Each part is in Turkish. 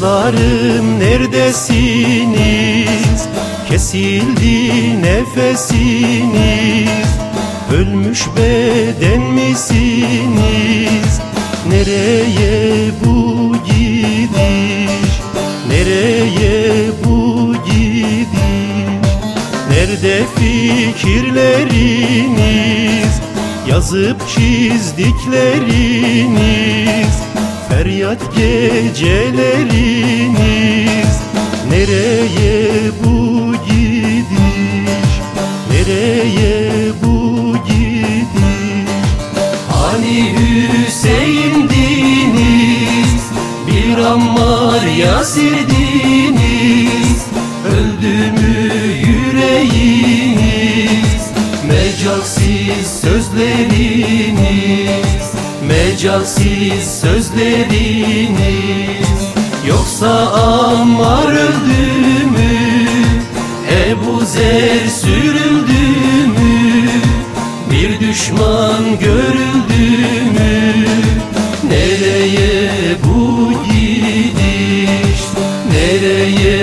Dostlarım neredesiniz? Kesildi nefesiniz Ölmüş beden misiniz? Nereye bu gidiş? Nereye bu gidiş? Nerede fikirleriniz? Yazıp çizdikleriniz Feryat geceleriniz Nereye bu gidiş? Nereye bu gidiş? Hani Hüseyin'diniz Bir Ammar Yasir'diniz Mecalsiz sözleriniz Yoksa Ammar öldü mü? Ebu Zer sürüldü mü? Bir düşman görüldü mü? Nereye bu gidiş? Nereye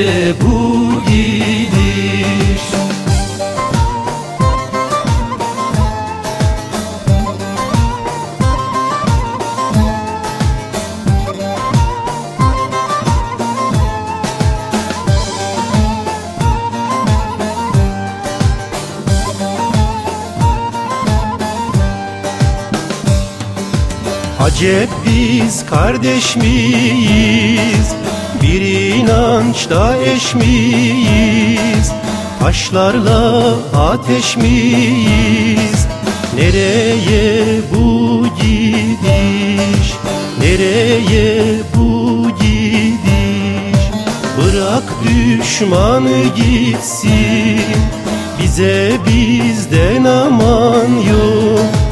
Acep biz kardeş miyiz? Bir inançta eş miyiz? Taşlarla ateş miyiz? Nereye bu gidiş? Nereye bu gidiş? Bırak düşmanı gitsin Bize bizden aman yok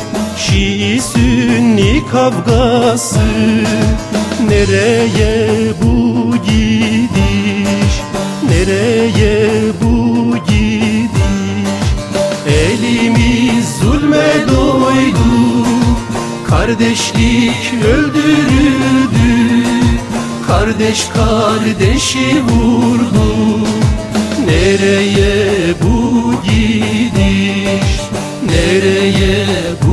Şii Sünni kavgası Nereye bu gidiş? Nereye bu gidiş? Elimiz zulme doydu Kardeşlik öldürüldü. Kardeş kardeşi vurdu Nereye bu gidiş? Nereye bu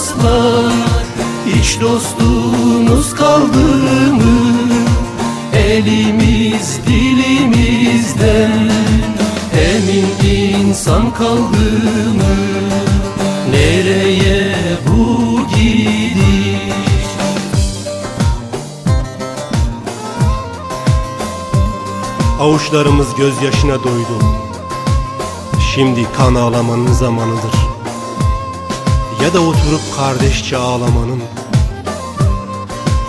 dostlar Hiç dostunuz kaldı mı? Elimiz dilimizden. Emin insan kaldı mı? Nereye bu gidiş? Avuçlarımız gözyaşına doydu. Şimdi kan ağlamanın zamanıdır Ya da oturup kardeşçe ağlamanın.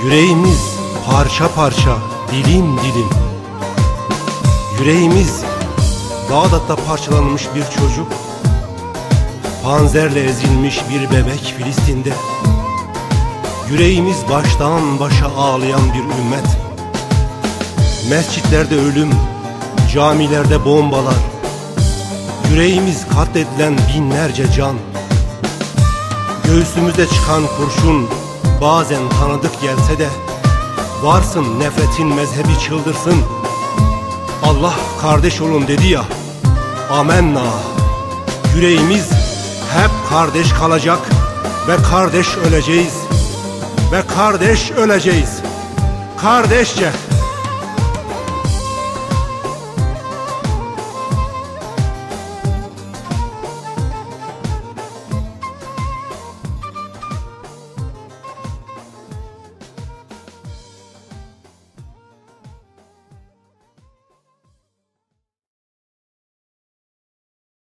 Yüreğimiz parça parça, dilim dilim. Yüreğimiz Bağdat'ta parçalanmış bir çocuk. Panzerle ezilmiş bir bebek Filistin'de. Yüreğimiz baştan başa ağlayan bir ümmet. Mescitlerde ölüm, camilerde bombalar. Yüreğimiz katledilen binlerce can Göğsümüzde çıkan kurşun bazen tanıdık gelse de Varsın nefretin mezhebi çıldırsın. Allah kardeş olun dedi ya. Amenna. Yüreğimiz hep kardeş kalacak Ve kardeş öleceğiz Ve kardeş öleceğiz. Kardeşçe